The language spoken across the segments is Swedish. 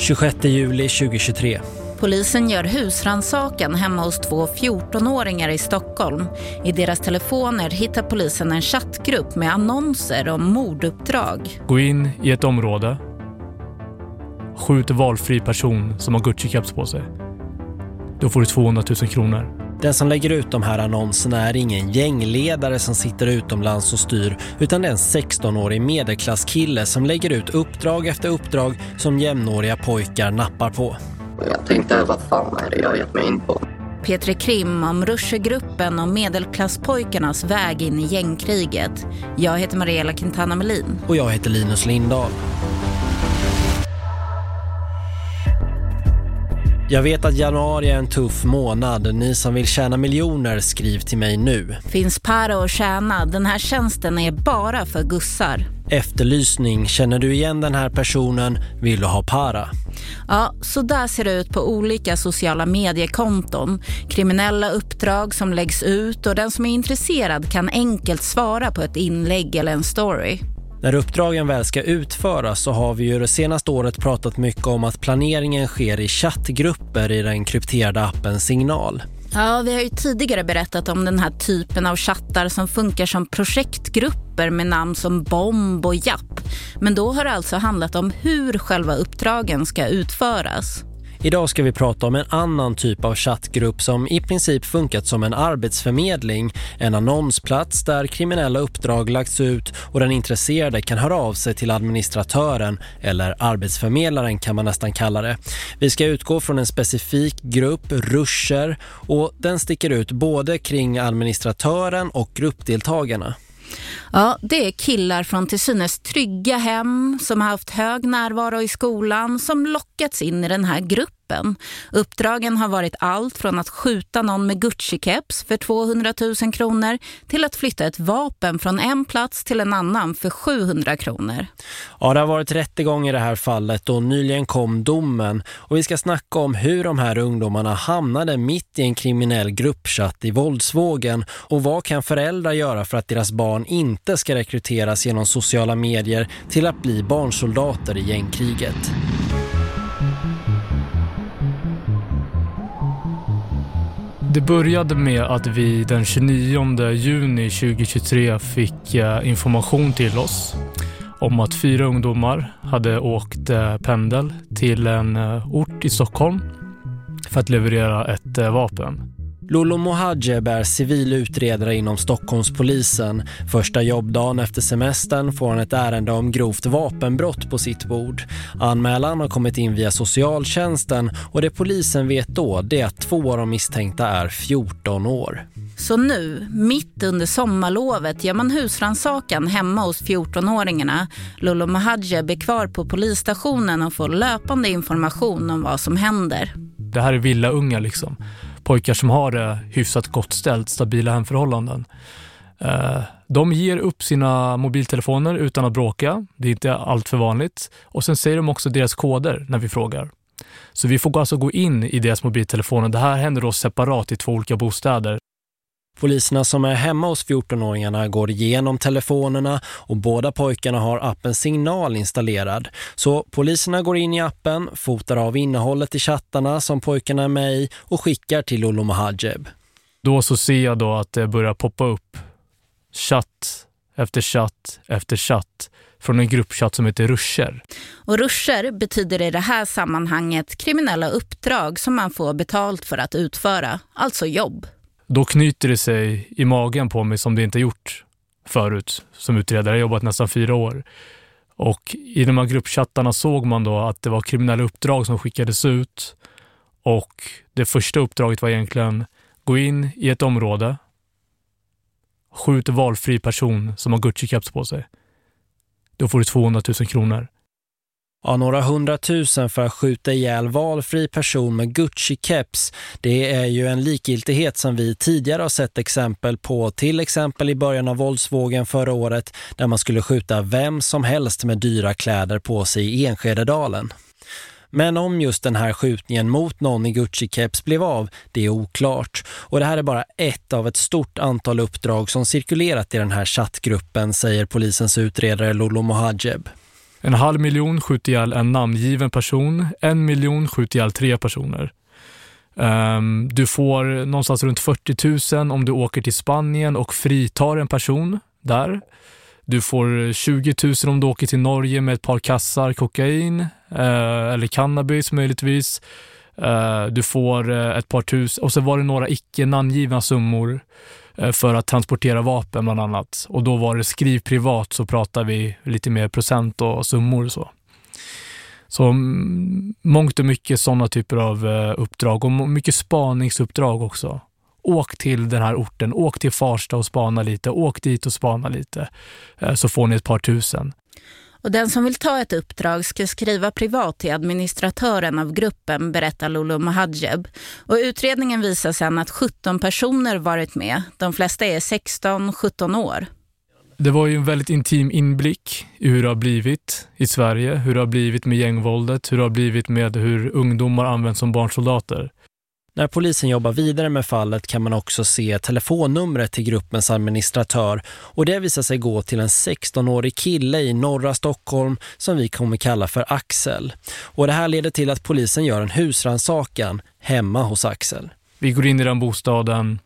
26 juli 2023. Polisen gör husransakan hemma hos två 14-åringar i Stockholm. I deras telefoner hittar polisen en chattgrupp med annonser om morduppdrag. Gå in i ett område. Skjut valfri person som har Gucci-caps på sig. Då får du 200 000 kronor. Den som lägger ut de här annonserna är ingen gängledare som sitter utomlands och styr utan det är en 16-årig medelklasskille som lägger ut uppdrag efter uppdrag som jämnåriga pojkar nappar på. Jag tänkte, vad fan är det jag har gett mig in på? Petri Krim om Ruschergruppen och medelklasspojkarnas väg in i gängkriget. Jag heter Mariella Quintana Melin. Och jag heter Linus Lindahl. Jag vet att januari är en tuff månad. Ni som vill tjäna miljoner, skriv till mig nu. Finns para att tjäna. Den här tjänsten är bara för gussar. Efterlysning. Känner du igen den här personen? Vill du ha para? Ja, så där ser det ut på olika sociala mediekonton. Kriminella uppdrag som läggs ut och den som är intresserad kan enkelt svara på ett inlägg eller en story. När uppdragen väl ska utföras så har vi ju det senaste året pratat mycket om att planeringen sker i chattgrupper i den krypterade appen Signal. Ja, vi har ju tidigare berättat om den här typen av chattar som funkar som projektgrupper med namn som Bomb och Japp. Men då har det alltså handlat om hur själva uppdragen ska utföras. Idag ska vi prata om en annan typ av chattgrupp som i princip funkat som en arbetsförmedling. En annonsplats där kriminella uppdrag lagts ut och den intresserade kan höra av sig till administratören eller arbetsförmedlaren kan man nästan kalla det. Vi ska utgå från en specifik grupp, ruscher, och den sticker ut både kring administratören och gruppdeltagarna. Ja, det är killar från till synes trygga hem som har haft hög närvaro i skolan som lockats in i den här gruppen vapen. Uppdragen har varit allt från att skjuta någon med Gucci-keps för 200 000 kronor till att flytta ett vapen från en plats till en annan för 700 kronor. Ja, det har varit rättegång i det här fallet och nyligen kom domen. Och vi ska snacka om hur de här ungdomarna hamnade mitt i en kriminell gruppchatt i våldsvågen och vad kan föräldrar göra för att deras barn inte ska rekryteras genom sociala medier till att bli barnsoldater i gängkriget. Det började med att vi den 29 juni 2023 fick eh, information till oss om att fyra ungdomar hade åkt eh, pendel till en eh, ort i Stockholm för att leverera ett vapen. Lolo Mohajeb är civil utredare inom Stockholmspolisen. Första jobbdagen efter semestern får han ett ärende om grovt vapenbrott på sitt bord. Anmälan har kommit in via socialtjänsten och det polisen vet då det är att två av de misstänkta är 14 år. Så nu, mitt under sommarlovet, gör man husransakan hemma hos 14-åringarna. Lolo Mohajeb är kvar på polisstationen och får löpande information om vad som händer. Det här är villa unga liksom pojkar som har det hyfsat gott ställt, stabila hemförhållanden. Eh, de ger upp sina mobiltelefoner utan att bråka. Det är inte allt för vanligt. Och sen säger de också deras koder när vi frågar. Så vi får alltså gå in i deras mobiltelefoner. Det här händer då separat i två olika bostäder. Poliserna som är hemma hos 14-åringarna går igenom telefonerna och båda pojkarna har appen Signal installerad. Så poliserna går in i appen, fotar av innehållet i chattarna som pojkarna är med i och skickar till Olo Mahajeb. Då så ser jag då att det börjar poppa upp chatt efter chatt efter chatt från en gruppchatt som heter Ruscher. Och Ruscher betyder i det här sammanhanget kriminella uppdrag som man får betalt för att utföra, alltså jobb då knyter det sig i magen på mig som det inte gjort förut som utredare. Jag har jobbat nästan fyra år. Och i de här gruppchattarna såg man då att det var kriminella uppdrag som skickades ut. Och det första uppdraget var egentligen gå in i ett område, skjut valfri person som har Gucci-keps på sig. Då får du 200 000 kronor. Ja, några hundratusen för att skjuta ihjäl valfri person med Gucci-keps. Det är ju en likgiltighet som vi tidigare har sett exempel på. Till exempel i början av våldsvågen förra året där man skulle skjuta vem som helst med dyra kläder på sig i Enskededalen. Men om just den här skjutningen mot någon i Gucci-keps blev av, det är oklart. Och det här är bara ett av ett stort antal uppdrag som cirkulerat i den här chattgruppen, säger polisens utredare Lolo Mohajeb. En halv miljon skjuter ihjäl en namngiven person. En miljon skjuter ihjäl tre personer. Um, du får någonstans runt 40 000 om du åker till Spanien och fritar en person där. Du får 20 000 om du åker till Norge med ett par kassar kokain uh, eller cannabis möjligtvis. Uh, du får eh, ett par tusen och så var det några icke namngivna summor Eh, för att transportera vapen bland annat. Och då var det skriv privat så pratar vi lite mer procent och summor och så. Så mm, mångt och mycket sådana typer av eh, uppdrag och mycket spaningsuppdrag också åk till den här orten, åk till Farsta och spana lite, åk dit och spana lite, eh, så får ni ett par tusen. Och den som vill ta ett uppdrag ska skriva privat till administratören av gruppen, berättar Lolo Mahadjeb. Och utredningen visar sedan att 17 personer varit med. De flesta är 16-17 år. Det var ju en väldigt intim inblick i hur det har blivit i Sverige, hur det har blivit med gängvåldet, hur det har blivit med hur ungdomar används som barnsoldater. När polisen jobbar vidare med fallet kan man också se telefonnumret till gruppens administratör och det visar sig gå till en 16-årig kille i norra Stockholm som vi kommer kalla för Axel. Och det här leder till att polisen gör en husransakan hemma hos Axel. Vi går in i den bostaden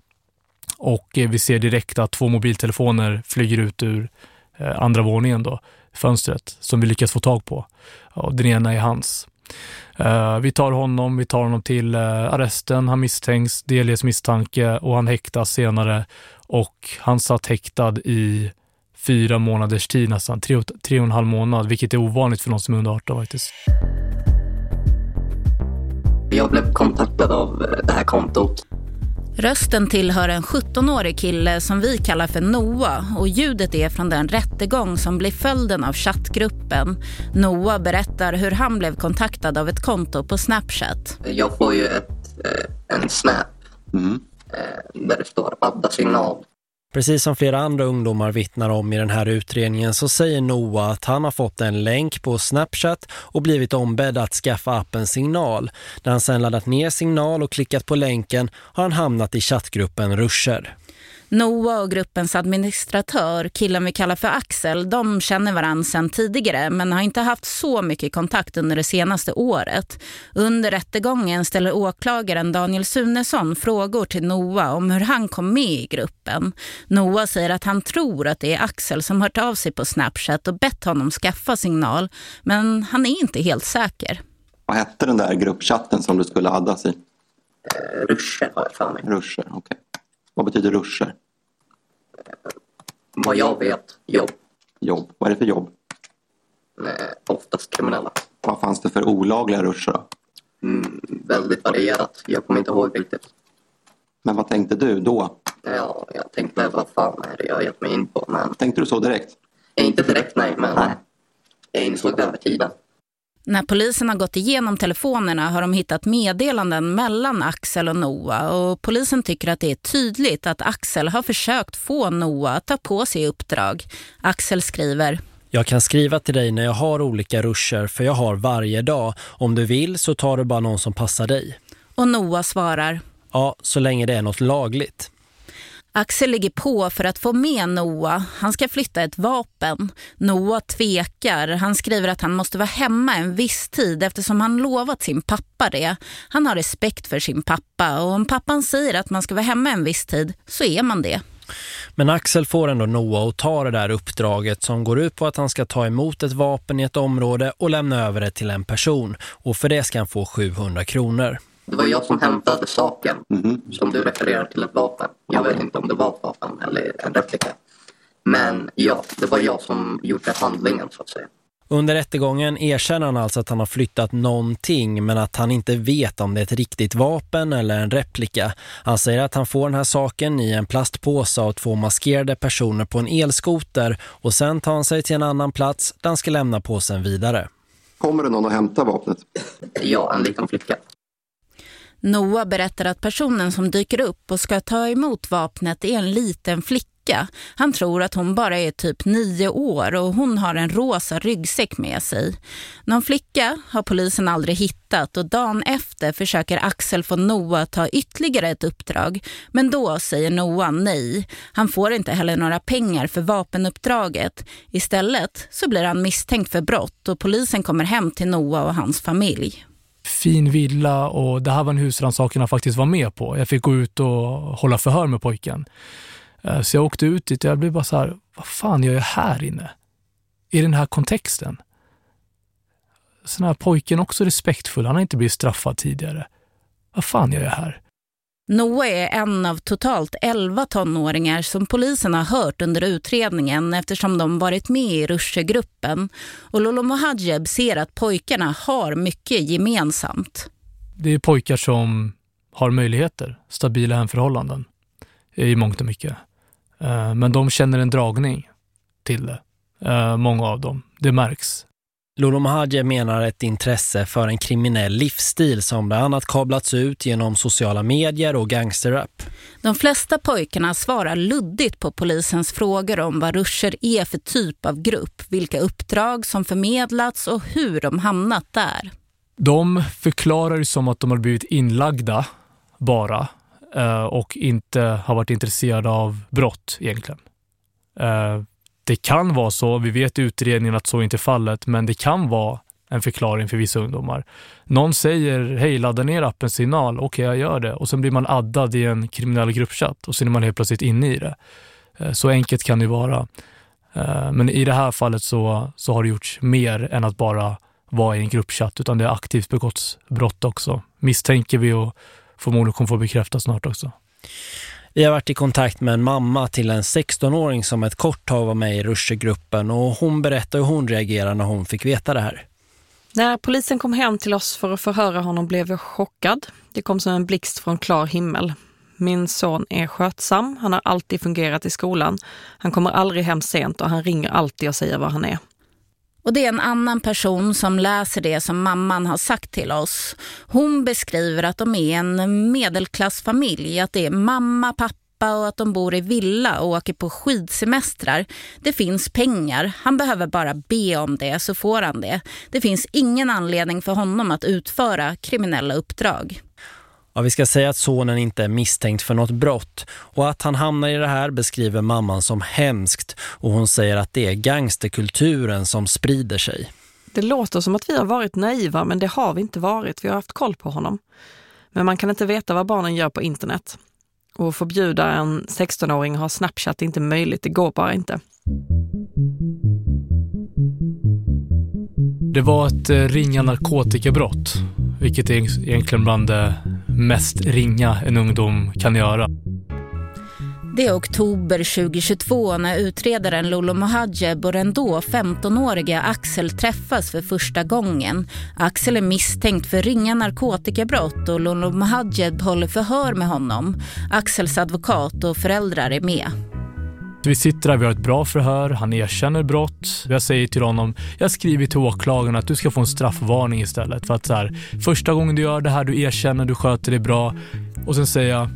och eh, vi ser direkt att två mobiltelefoner flyger ut ur eh, andra våningen då, fönstret som vi lyckas få tag på. den ena är hans. Uh, vi tar honom, vi tar honom till uh, arresten. Han misstänks, delges misstanke och han häktas senare. Och han satt häktad i fyra månaders tid nästan, tre, tre och en halv månad, vilket är ovanligt för någon som är under 18 faktiskt. Jag blev kontaktad av eh, det här kontot Rösten tillhör en 17-årig kille som vi kallar för Noah och ljudet är från den rättegång som blir följden av chattgruppen. Noah berättar hur han blev kontaktad av ett konto på Snapchat. Jag får ju ett, eh, en snap mm. Eh, där det står adda signal Precis som flera andra ungdomar vittnar om i den här utredningen så säger Noah att han har fått en länk på Snapchat och blivit ombedd att skaffa appen Signal. När han sedan laddat ner Signal och klickat på länken har han hamnat i chattgruppen Ruscher. Noah och gruppens administratör, killen vi kallar för Axel, de känner varandra sedan tidigare men har inte haft så mycket kontakt under det senaste året. Under rättegången ställer åklagaren Daniel Sunesson frågor till Noah om hur han kom med i gruppen. Noah säger att han tror att det är Axel som hört av sig på Snapchat och bett honom skaffa signal, men han är inte helt säker. Vad hette den där gruppchatten som du skulle addas i? Ruscher har jag för mig. Ruscher, okej. Okay. Vad betyder ruscher? Vad jag vet, jobb. Jobb. Vad är det för jobb? Nej, oftast kriminella. Vad fanns det för olagliga ruscher då? Mm, väldigt varierat. Jag kommer inte ihåg riktigt. Men vad tänkte du då? Ja, jag tänkte vad fan är det jag har gett mig in på. Men... Tänkte du så direkt? Inte direkt, nej. Men nej. jag insåg det över tiden. När polisen har gått igenom telefonerna har de hittat meddelanden mellan Axel och Noah och polisen tycker att det är tydligt att Axel har försökt få Noah att ta på sig uppdrag. Axel skriver jag kan skriva till dig när jag har olika ruscher för jag har varje dag. Om du vill så tar du bara någon som passar dig. Och Noah svarar Ja, så länge det är något lagligt. Axel ligger på för att få med Noah. Han ska flytta ett vapen. Noah tvekar. Han skriver att han måste vara hemma en viss tid eftersom han lovat sin pappa det. Han har respekt för sin pappa och om pappan säger att man ska vara hemma en viss tid så är man det. Men Axel får ändå Noah att ta det där uppdraget som går ut på att han ska ta emot ett vapen i ett område och lämna över det till en person. Och för det ska han få 700 kronor. Det var jag som hämtade saken mm. som du refererar till ett vapen. Jag vet inte om det var ett vapen eller en replika. Men ja, det var jag som gjorde handlingen så att säga. Under rättegången erkänner han alltså att han har flyttat någonting men att han inte vet om det är ett riktigt vapen eller en replika. Han säger att han får den här saken i en plastpåse av två maskerade personer på en elskoter och sen tar han sig till en annan plats där han ska lämna påsen vidare. Kommer det någon att hämta vapnet? Ja, en liten flicka. Noah berättar att personen som dyker upp och ska ta emot vapnet är en liten flicka. Han tror att hon bara är typ nio år och hon har en rosa ryggsäck med sig. Någon flicka har polisen aldrig hittat och dagen efter försöker Axel få Noah ta ytterligare ett uppdrag. Men då säger Noah nej. Han får inte heller några pengar för vapenuppdraget. Istället så blir han misstänkt för brott och polisen kommer hem till Noah och hans familj fin villa och det här var en husrannsakan jag faktiskt var med på. Jag fick gå ut och hålla förhör med pojken. Eh, så jag åkte ut dit och jag blev bara så här, vad fan gör jag här inne? I den här kontexten? Sen är pojken också respektfull, han har inte blivit straffad tidigare. Vad fan gör jag här? Noah är en av totalt 11 tonåringar som polisen har hört under utredningen eftersom de varit med i Rusche-gruppen. Och Lolo Mohajeb ser att pojkarna har mycket gemensamt. Det är pojkar som har möjligheter, stabila hemförhållanden i mångt och mycket. Eh, men de känner en dragning till det, eh, många av dem. Det märks. Lolo Mahadje menar ett intresse för en kriminell livsstil som bland annat kablats ut genom sociala medier och gangsterrap. De flesta pojkarna svarar luddigt på polisens frågor om vad Ruscher är för typ av grupp, vilka uppdrag som förmedlats och hur de hamnat där. De förklarar som att de har blivit inlagda bara eh, och inte har varit intresserade av brott egentligen. Det kan vara så, vi vet i utredningen att så inte är fallet, men det kan vara en förklaring för vissa ungdomar. Någon säger, hej ladda ner appen Signal, okej okay, jag gör det. Och sen blir man addad i en kriminell gruppchatt och sen är man helt plötsligt inne i det. Eh, så enkelt kan det vara. Eh, men i det här fallet så, så har det gjorts mer än att bara vara i en gruppchatt, utan det har aktivt begåtts brott också. Misstänker vi och förmodligen kommer få bekräftat snart också. Vi har varit i kontakt med en mamma till en 16-åring som ett kort tag var med i Rushegruppen och hon berättar hur hon reagerar när hon fick veta det här. När polisen kom hem till oss för att förhöra honom blev jag chockad. Det kom som en blixt från klar himmel. Min son är skötsam, han har alltid fungerat i skolan. Han kommer aldrig hem sent och han ringer alltid och säger var han är. Och det är en annan person som läser det som mamman har sagt till oss. Hon beskriver att de är en medelklassfamilj, att det är mamma, pappa och att de bor i villa och åker på skidsemestrar. Det finns pengar, han behöver bara be om det så får han det. Det finns ingen anledning för honom att utföra kriminella uppdrag. Ja, vi ska säga att sonen inte är misstänkt för något brott och att han hamnar i det här beskriver mamman som hemskt och hon säger att det är gangsterkulturen som sprider sig. Det låter som att vi har varit naiva men det har vi inte varit. Vi har haft koll på honom. Men man kan inte veta vad barnen gör på internet. Och förbjuda en 16-åring att ha Snapchat är inte möjligt, det går bara inte. Det var ett eh, ringa narkotikabrott, vilket är egentligen bland det mest ringa en ungdom kan göra. Det är oktober 2022 när utredaren Lolo Mohajeb och den då 15-åriga Axel träffas för första gången. Axel är misstänkt för ringa narkotikabrott och Lolo Mohajeb håller förhör med honom. Axels advokat och föräldrar är med. Vi sitter där, vi har ett bra förhör, han erkänner brott. Jag säger till honom, jag skriver till åklagaren att du ska få en straffvarning istället. För att så här, första gången du gör det här, du erkänner, du sköter det bra. Och sen säger jag,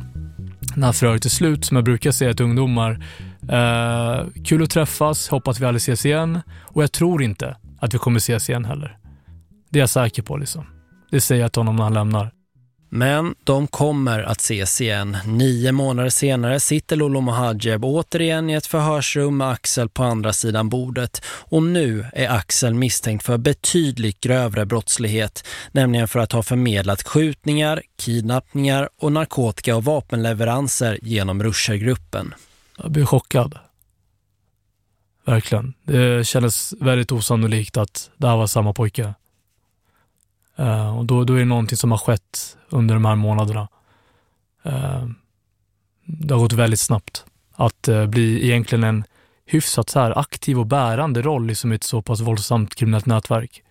när förhöret är slut, som jag brukar säga till ungdomar, eh, kul att träffas, hoppas vi aldrig ses igen. Och jag tror inte att vi kommer ses igen heller. Det är jag säker på liksom. Det säger jag till honom när han lämnar. Men de kommer att ses igen. Nio månader senare sitter Lolo Mohajeb återigen i ett förhörsrum med Axel på andra sidan bordet. Och nu är Axel misstänkt för betydligt grövre brottslighet. Nämligen för att ha förmedlat skjutningar, kidnappningar och narkotika- och vapenleveranser genom Ruschergruppen. Jag blir chockad. Verkligen. Det kändes väldigt osannolikt att det här var samma pojke. Uh, och då, då är det någonting som har skett under de här månaderna. Uh, det har gått väldigt snabbt att uh, bli egentligen en hyfsat så här aktiv och bärande roll i som ett så pass våldsamt kriminellt nätverk.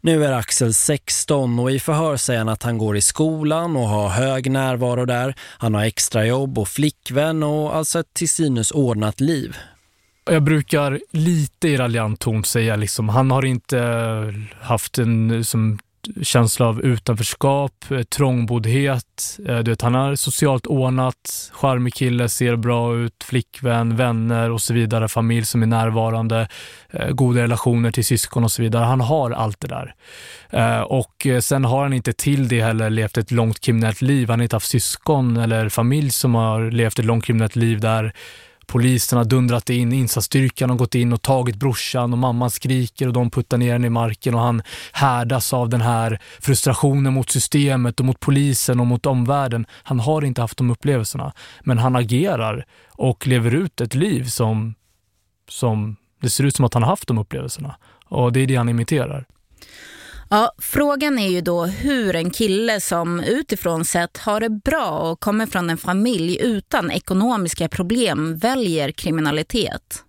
Nu är Axel 16 och i förhör säger han att han går i skolan och har hög närvaro där. Han har extrajobb och flickvän och alltså ett till synes ordnat liv. Jag brukar lite i raljant ton säga liksom, han har inte haft en som känsla av utanförskap, eh, trångboddhet. Eh, du vet, han är socialt ordnat, charmig kille, ser bra ut, flickvän, vänner och så vidare, familj som är närvarande, eh, goda relationer till syskon och så vidare. Han har allt det där. Och sen har han inte till det heller levt ett långt kriminellt liv. Han har inte haft syskon eller familj som har levt ett långt kriminellt liv där Polisen har dundrat in, insatsstyrkan har gått in och tagit brorsan och mamman skriker och de puttar ner henne i marken och han härdas av den här frustrationen mot systemet och mot polisen och mot omvärlden. Han har inte haft de upplevelserna, men han agerar och lever ut ett liv som, som det ser ut som att han har haft de upplevelserna. Och det är det han imiterar. Ja, frågan är ju då hur en kille som utifrån sett har det bra och kommer från en familj utan ekonomiska problem väljer kriminalitet.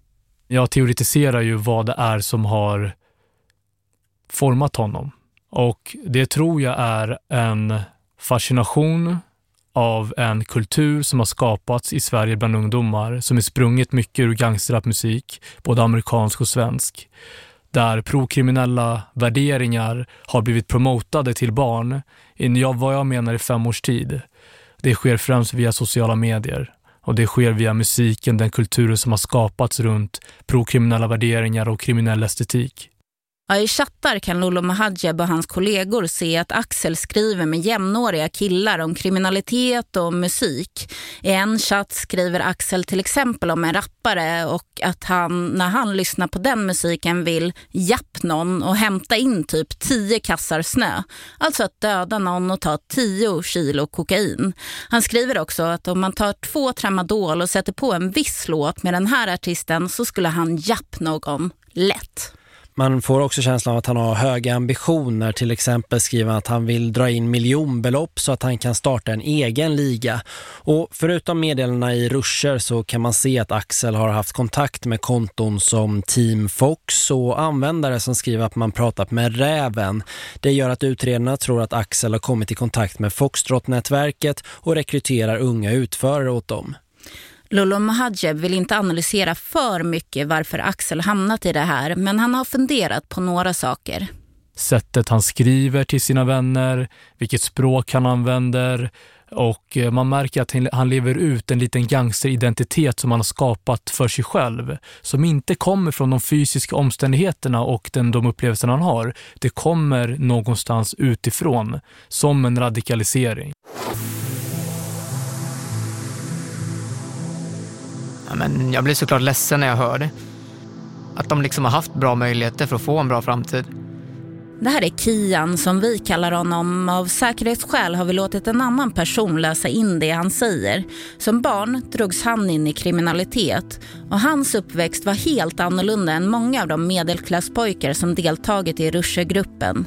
Jag teoretiserar ju vad det är som har format honom. Och det tror jag är en fascination av en kultur som har skapats i Sverige bland ungdomar som är sprunget mycket ur gangsterrapmusik, både amerikansk och svensk där prokriminella värderingar har blivit promotade till barn i vad jag menar i fem års tid. Det sker främst via sociala medier och det sker via musiken, den kulturen som har skapats runt prokriminella värderingar och kriminell estetik. Ja, I chattar kan Lolo Mahadjeb och hans kollegor se att Axel skriver med jämnåriga killar om kriminalitet och musik. I en chatt skriver Axel till exempel om en rappare och att han när han lyssnar på den musiken vill japp någon och hämta in typ tio kassar snö. Alltså att döda någon och ta tio kilo kokain. Han skriver också att om man tar två tramadol och sätter på en viss låt med den här artisten så skulle han japp någon lätt. Man får också känslan av att han har höga ambitioner. Till exempel skriver han att han vill dra in miljonbelopp så att han kan starta en egen liga. Och förutom meddelarna i ruscher så kan man se att Axel har haft kontakt med konton som Team Fox och användare som skriver att man pratat med Räven. Det gör att utredarna tror att Axel har kommit i kontakt med Foxtrot-nätverket och rekryterar unga utförare åt dem. Lolo Mahadjeb vill inte analysera för mycket varför Axel hamnat i det här men han har funderat på några saker. Sättet han skriver till sina vänner, vilket språk han använder och eh, man märker att han lever ut en liten gangsteridentitet som han har skapat för sig själv som inte kommer från de fysiska omständigheterna och den, de upplevelser han har. Det kommer någonstans utifrån som en radikalisering. Men jag blir såklart ledsen när jag hör det. Att de liksom har haft bra möjligheter för att få en bra framtid. Det här är Kian som vi kallar honom. Av säkerhetsskäl har vi låtit en annan person läsa in det han säger. Som barn drogs han in i kriminalitet och hans uppväxt var helt annorlunda än många av de medelklasspojkar som deltagit i Ruschergruppen.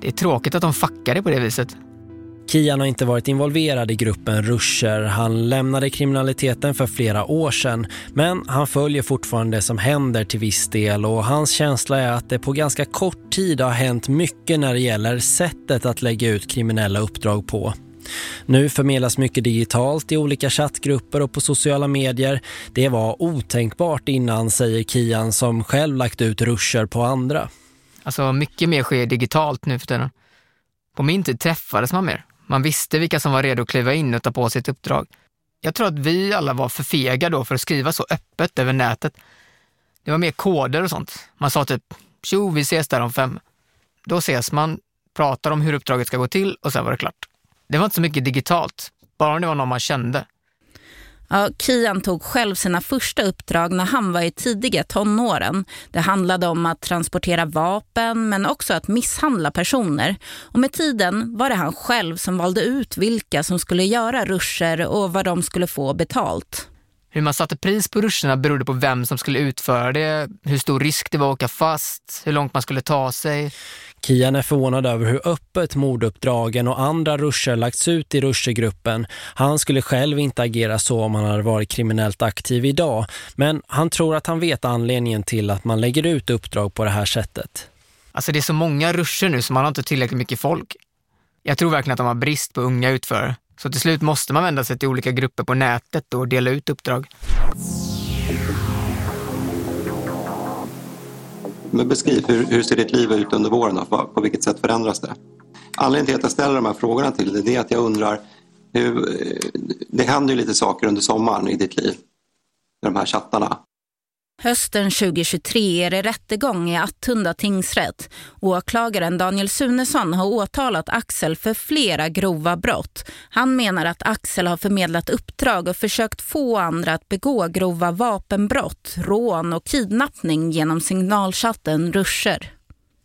Det är tråkigt att de fuckar det på det viset. Kian har inte varit involverad i gruppen Ruscher. Han lämnade kriminaliteten för flera år sedan. Men han följer fortfarande det som händer till viss del och hans känsla är att det på ganska kort tid har hänt mycket när det gäller sättet att lägga ut kriminella uppdrag på. Nu förmedlas mycket digitalt i olika chattgrupper och på sociala medier. Det var otänkbart innan, säger Kian som själv lagt ut ruscher på andra. Alltså mycket mer sker digitalt nu för tiden. På min tid träffades man mer. Man visste vilka som var redo att kliva in och ta på sig ett uppdrag. Jag tror att vi alla var för fega då för att skriva så öppet över nätet. Det var mer koder och sånt. Man sa typ, tjo, vi ses där om fem. Då ses man, pratar om hur uppdraget ska gå till och sen var det klart. Det var inte så mycket digitalt, bara om det var någon man kände. Ja, Kian tog själv sina första uppdrag när han var i tidiga tonåren. Det handlade om att transportera vapen men också att misshandla personer. Och med tiden var det han själv som valde ut vilka som skulle göra ruscher och vad de skulle få betalt. Hur man satte pris på ruscherna berodde på vem som skulle utföra det, hur stor risk det var att åka fast, hur långt man skulle ta sig. Kian är förvånad över hur öppet morduppdragen och andra ruscher lagts ut i ruschergruppen. Han skulle själv inte agera så om han hade varit kriminellt aktiv idag. Men han tror att han vet anledningen till att man lägger ut uppdrag på det här sättet. Alltså det är så många ruscher nu så man har inte tillräckligt mycket folk. Jag tror verkligen att de har brist på unga utförare. Så till slut måste man vända sig till olika grupper på nätet och dela ut uppdrag. Men beskriv, hur, hur ser ditt liv ut under våren? och På, vilket sätt förändras det? Anledningen till att jag ställer de här frågorna till dig det är att jag undrar hur, det händer ju lite saker under sommaren i ditt liv. med de här chattarna. Hösten 2023 är det rättegång i Attunda tingsrätt. Åklagaren Daniel Sunesson har åtalat Axel för flera grova brott. Han menar att Axel har förmedlat uppdrag och försökt få andra att begå grova vapenbrott, rån och kidnappning genom signalchatten Ruscher.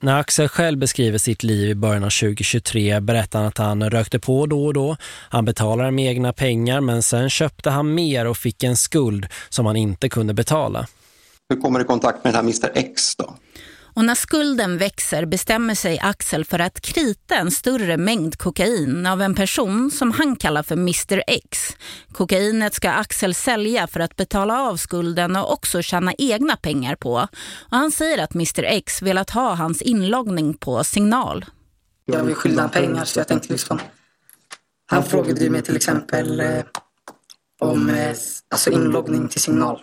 När Axel själv beskriver sitt liv i början av 2023 berättar han att han rökte på då och då. Han betalade med egna pengar men sen köpte han mer och fick en skuld som han inte kunde betala. Hur kommer du i kontakt med den här Mr X då? Och när skulden växer bestämmer sig Axel för att krita en större mängd kokain av en person som han kallar för Mr X. Kokainet ska Axel sälja för att betala av skulden och också tjäna egna pengar på. Och han säger att Mr X velat ha hans inloggning på signal. Jag vill skylda pengar så jag tänkte liksom... Han frågade mig till exempel eh, om eh, alltså inloggning till signal.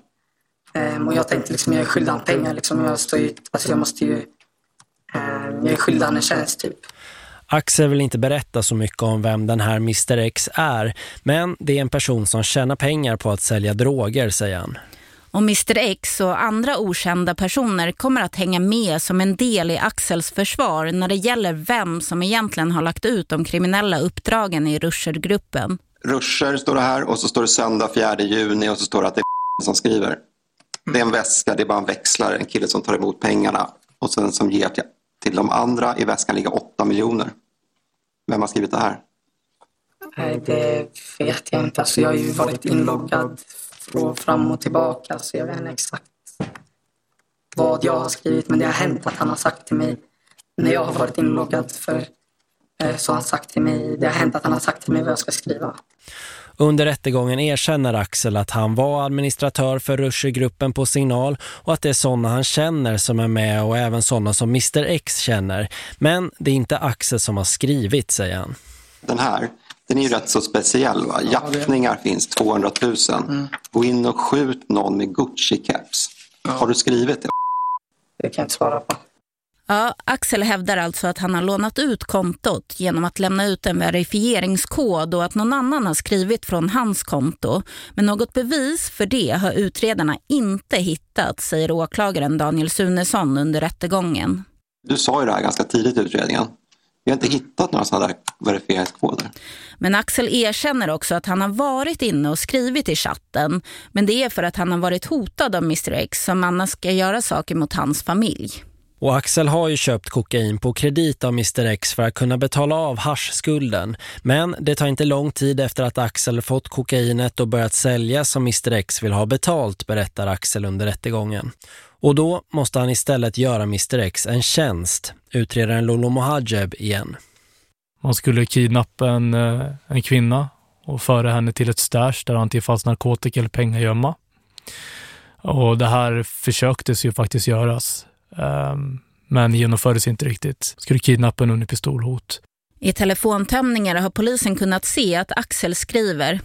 Um, och jag tänkte liksom, jag är skyldig honom pengar. Liksom. Jag, står ju, alltså jag måste ju... Um, jag är skyldig honom en tjänst typ. Axel vill inte berätta så mycket om vem den här Mr X är. Men det är en person som tjänar pengar på att sälja droger, säger han. Och Mr X och andra okända personer kommer att hänga med som en del i Axels försvar när det gäller vem som egentligen har lagt ut de kriminella uppdragen i Ruschergruppen. Ruscher står det här och så står det söndag 4 juni och så står det att det är som skriver. Det är en väska, det är bara en växlare, en kille som tar emot pengarna och sen som ger till, till de andra. I väskan ligger 8 miljoner. Vem har skrivit det här? Nej, det vet jag inte. Alltså, jag har ju varit inloggad från fram och tillbaka så jag vet inte exakt vad jag har skrivit. Men det har hänt att han har sagt till mig när jag har varit inloggad för eh, så har han sagt till mig, det har hänt att han har sagt till mig vad jag ska skriva. Under rättegången erkänner Axel att han var administratör för Ruschergruppen på Signal och att det är sådana han känner som är med och även sådana som Mr X känner. Men det är inte Axel som har skrivit, säger han. Den här, den är ju rätt så speciell va? Jaktningar finns 200 000. Mm. Gå in och skjut någon med Gucci-caps. Ja. Har du skrivit det? Det kan jag inte svara på. Ja, Axel hävdar alltså att han har lånat ut kontot genom att lämna ut en verifieringskod och att någon annan har skrivit från hans konto. Men något bevis för det har utredarna inte hittat, säger åklagaren Daniel Sunesson under rättegången. Du sa ju det här ganska tidigt i utredningen. Vi har inte hittat några sådana där verifieringskoder. Men Axel erkänner också att han har varit inne och skrivit i chatten. Men det är för att han har varit hotad av Mr X som annars ska göra saker mot hans familj. Och Axel har ju köpt kokain på kredit av Mr X för att kunna betala av haschskulden. Men det tar inte lång tid efter att Axel fått kokainet och börjat sälja som Mr X vill ha betalt, berättar Axel under rättegången. Och då måste han istället göra Mr X en tjänst, utredaren Lolo Mohajeb igen. Man skulle kidnappa en, eh, en kvinna och föra henne till ett stash där han fanns narkotika eller pengagömma. Och det här försöktes ju faktiskt göras. Um, men genomfördes inte riktigt. Skulle kidnappa en under pistolhot. I telefontömningar har polisen kunnat se att Axel skriver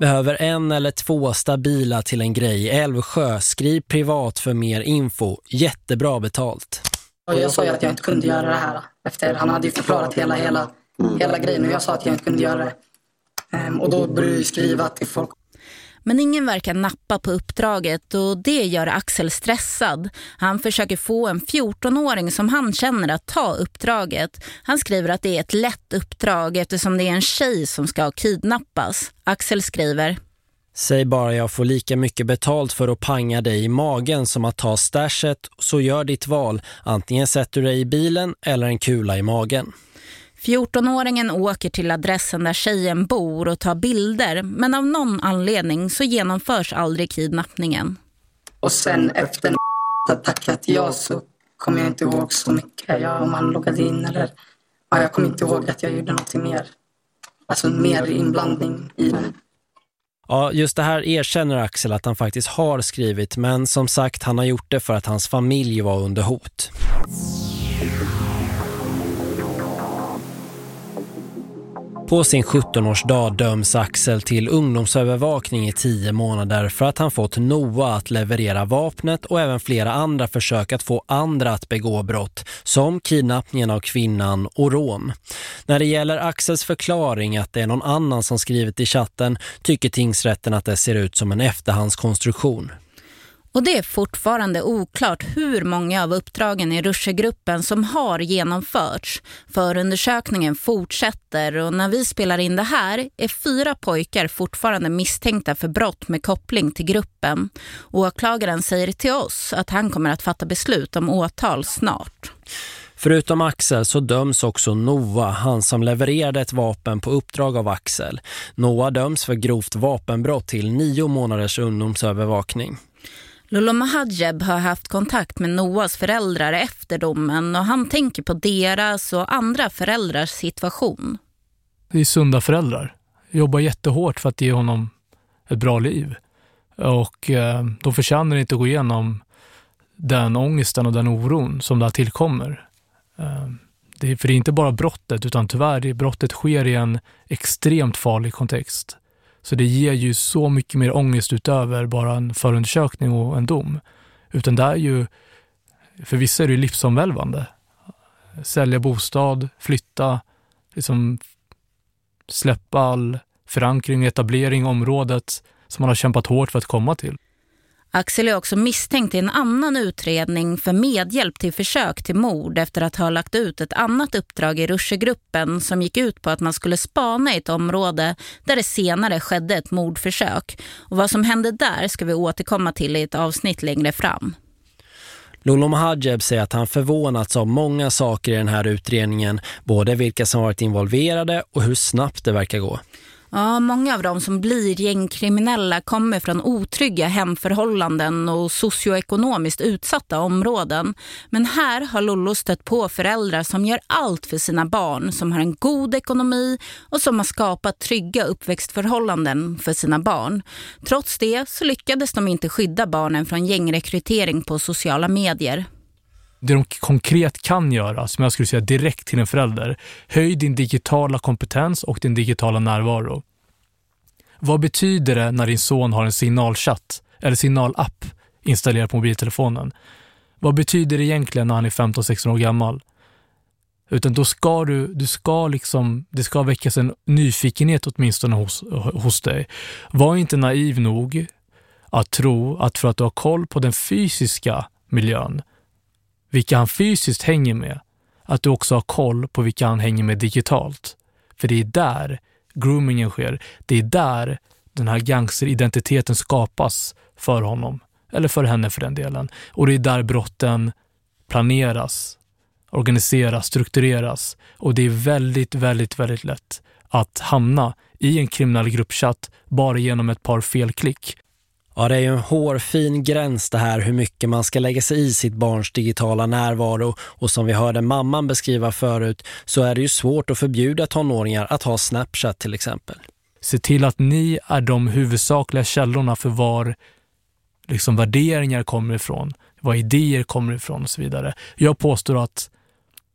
Behöver en eller två stabila till en grej. Älvsjö, skriv privat för mer info. Jättebra betalt. Jag sa ju att jag inte kunde göra det här. Efter han hade ju förklarat hela, hela, hela grejen och jag sa att jag inte kunde göra det. Um, och då började jag skriva till folk men ingen verkar nappa på uppdraget och det gör Axel stressad. Han försöker få en 14-åring som han känner att ta uppdraget. Han skriver att det är ett lätt uppdrag eftersom det är en tjej som ska kidnappas. Axel skriver... Säg bara jag får lika mycket betalt för att panga dig i magen som att ta stashet så gör ditt val. Antingen sätter du dig i bilen eller en kula i magen. 14-åringen åker till adressen där tjejen bor och tar bilder men av någon anledning så genomförs aldrig kidnappningen. Och sen efter att tackat ja så kommer jag inte ihåg så mycket. Ja, om man loggade in eller... Ja, jag kommer inte ihåg att jag gjorde något mer. Alltså mer inblandning i det. Ja, just det här erkänner Axel att han faktiskt har skrivit men som sagt han har gjort det för att hans familj var under hot. På sin 17-årsdag döms Axel till ungdomsövervakning i 10 månader för att han fått Noah att leverera vapnet och även flera andra försök att få andra att begå brott, som kidnappningen av kvinnan och rån. När det gäller Axels förklaring att det är någon annan som skrivit i chatten tycker tingsrätten att det ser ut som en efterhandskonstruktion. Och det är fortfarande oklart hur många av uppdragen i Rushegruppen som har genomförts. Förundersökningen fortsätter och när vi spelar in det här är fyra pojkar fortfarande misstänkta för brott med koppling till gruppen. Åklagaren säger till oss att han kommer att fatta beslut om åtal snart. Förutom Axel så döms också Noah, han som levererade ett vapen på uppdrag av Axel. Noah döms för grovt vapenbrott till nio månaders ungdomsövervakning. Lolo Mahajeb har haft kontakt med Noahs föräldrar efter domen och han tänker på deras och andra föräldrars situation. Det är sunda föräldrar. Jobbar jättehårt för att ge honom ett bra liv. Och eh, de förtjänar inte att gå igenom den ångesten och den oron som där tillkommer. Eh, det är, för det är inte bara brottet, utan tyvärr, brottet sker i en extremt farlig kontext. Så det ger ju så mycket mer ångest utöver bara en förundersökning och en dom. Utan det är ju, för vissa är det livsomvälvande. Sälja bostad, flytta, liksom släppa all förankring, etablering i området som man har kämpat hårt för att komma till. Axel är också misstänkt i en annan utredning för medhjälp till försök till mord efter att ha lagt ut ett annat uppdrag i Ruschegruppen som gick ut på att man skulle spana i ett område där det senare skedde ett mordförsök. Och vad som hände där ska vi återkomma till i ett avsnitt längre fram. Lolo Hajeb säger att han förvånats av många saker i den här utredningen, både vilka som varit involverade och hur snabbt det verkar gå. Ja, många av dem som blir gängkriminella kommer från otrygga hemförhållanden och socioekonomiskt utsatta områden. Men här har Lollo stött på föräldrar som gör allt för sina barn, som har en god ekonomi och som har skapat trygga uppväxtförhållanden för sina barn. Trots det så lyckades de inte skydda barnen från gängrekrytering på sociala medier det de konkret kan göra, som jag skulle säga direkt till en förälder, höj din digitala kompetens och din digitala närvaro. Vad betyder det när din son har en signalchatt eller signalapp installerad på mobiltelefonen? Vad betyder det egentligen när han är 15-16 år gammal? Utan då ska du, du ska liksom, det ska väckas en nyfikenhet åtminstone hos, hos dig. Var inte naiv nog att tro att för att du har koll på den fysiska miljön vilka han fysiskt hänger med, att du också har koll på vilka han hänger med digitalt. För det är där groomingen sker. Det är där den här gangsteridentiteten skapas för honom, eller för henne för den delen. Och det är där brotten planeras, organiseras, struktureras. Och det är väldigt, väldigt, väldigt lätt att hamna i en kriminell gruppchatt bara genom ett par felklick. Ja, det är ju en hårfin gräns det här hur mycket man ska lägga sig i sitt barns digitala närvaro och som vi hörde mamman beskriva förut så är det ju svårt att förbjuda tonåringar att ha Snapchat till exempel. Se till att ni är de huvudsakliga källorna för var liksom värderingar kommer ifrån, var idéer kommer ifrån och så vidare. Jag påstår att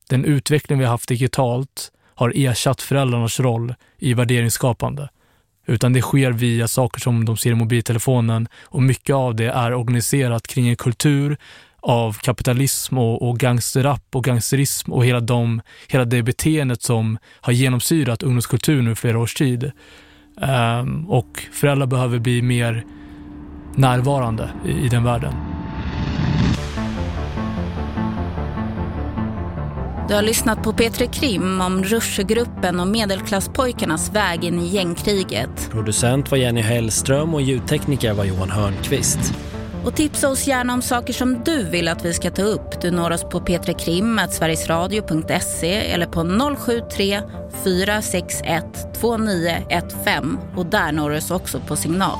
den utveckling vi har haft digitalt har ersatt föräldrarnas roll i värderingsskapande. Utan det sker via saker som de ser i mobiltelefonen och mycket av det är organiserat kring en kultur av kapitalism och, och gangsterrap och gangsterism och hela, de, hela det beteendet som har genomsyrat ungdomskulturen i flera års tid. Um, och föräldrar behöver bli mer närvarande i, i den världen. Du har lyssnat på Petre Krim om Rushegruppen och medelklasspojkarnas väg in i gängkriget. Producent var Jenny Hellström och ljudtekniker var Johan Hörnqvist. Och tipsa oss gärna om saker som du vill att vi ska ta upp. Du når oss på petrekrim.sverigesradio.se eller på 073 461 2915 och där når du oss också på signal.